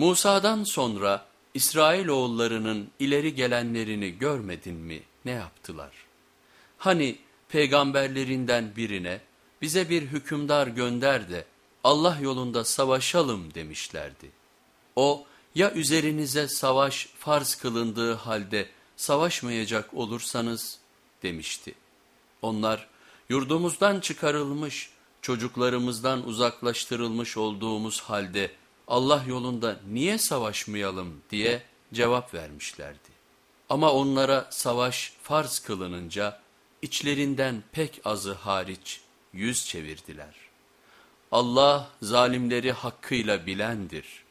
Musa'dan sonra İsrailoğullarının ileri gelenlerini görmedin mi ne yaptılar? Hani peygamberlerinden birine bize bir hükümdar gönder de Allah yolunda savaşalım demişlerdi. O ya üzerinize savaş farz kılındığı halde savaşmayacak olursanız demişti. Onlar yurdumuzdan çıkarılmış, çocuklarımızdan uzaklaştırılmış olduğumuz halde Allah yolunda niye savaşmayalım diye cevap vermişlerdi. Ama onlara savaş farz kılınınca içlerinden pek azı hariç yüz çevirdiler. Allah zalimleri hakkıyla bilendir.''